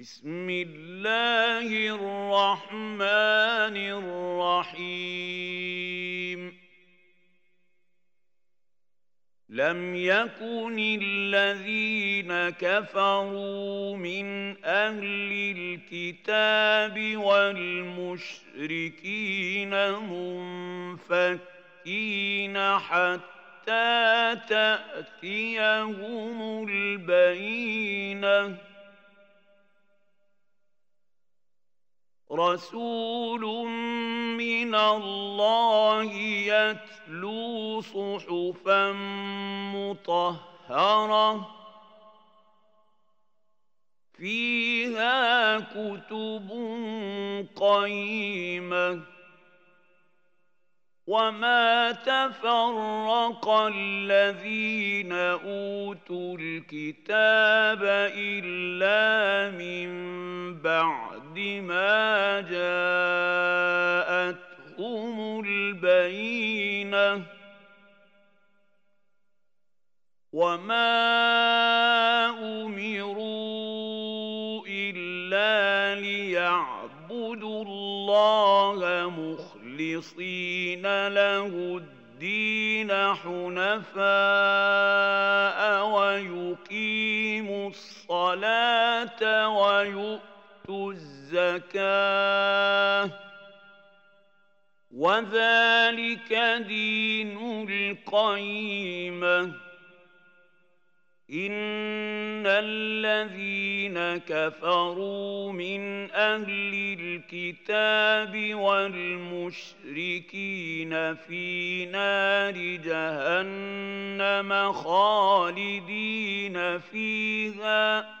بسم الله الرحمن الرحيم. لم يكن الذين كفروا من أهل الكتاب والمشركين منفكين حتى تأتيهم البينة. رسول من الله يتلو صحفا مطهرة. فيها كتب قيمة. وما تفرق الذين أوتوا الكتاب إلا من بعد. ما جاءتهم البينة وما أمروا إلا ليعبدوا الله مخلصين مخلصين له الدين حنفاء ويقيموا الصلاة ويؤتوا الزكاة وذلك دين القيمة. إن الذين كفروا من أهل الكتاب والمشركين في نار جهنم خالدين فيها.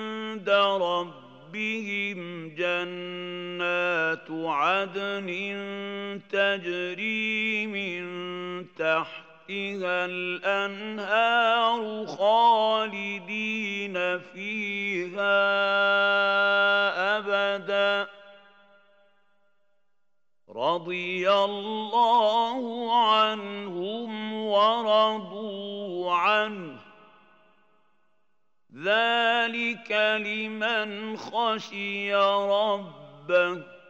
ربهم جنات عدن تجري من تحتها الأنهار خالدين فيها أبدا رضي الله عنهم ورضوا عنه ذلك لمن خشي ربه